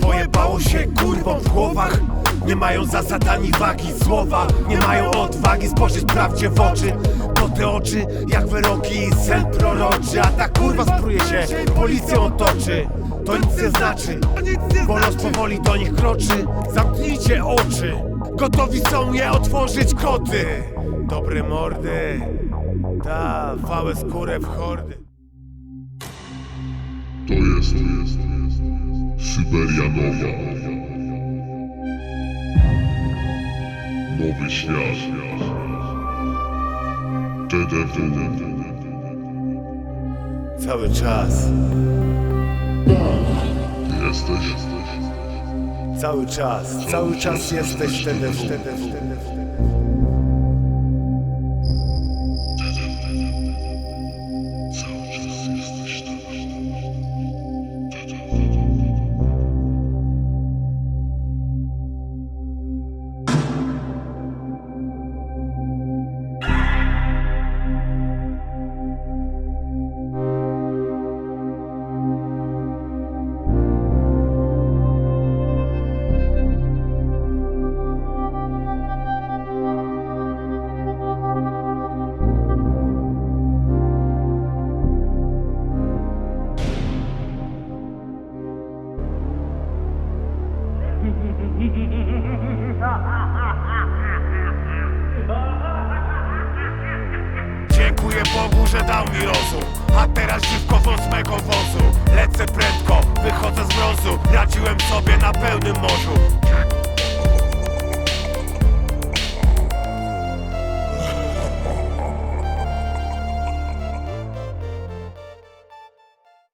Pojebało się kurwom w głowach. Nie mają zasad ani wagi słowa. Nie mają odwagi spojrzeć prawdzie w oczy. Bo te oczy jak wyroki i sen proroczy. A ta kurwa spruje się, policją toczy To nic nie znaczy, bo los powoli do nich kroczy. Zamknijcie oczy, gotowi są je otworzyć koty. Dobre mordy, ta, fałe skórę w hordy To jest, jest, jest Syberia Nowa. Nowy świat. TDW. Cały czas, Jesteś? cały czas, cały czas jesteś TDW Dziękuję Bogu, że dał mi rozum. A teraz dziwko z mego wozu. Lecę prędko, wychodzę z mrozu. Radziłem sobie na pełnym morzu.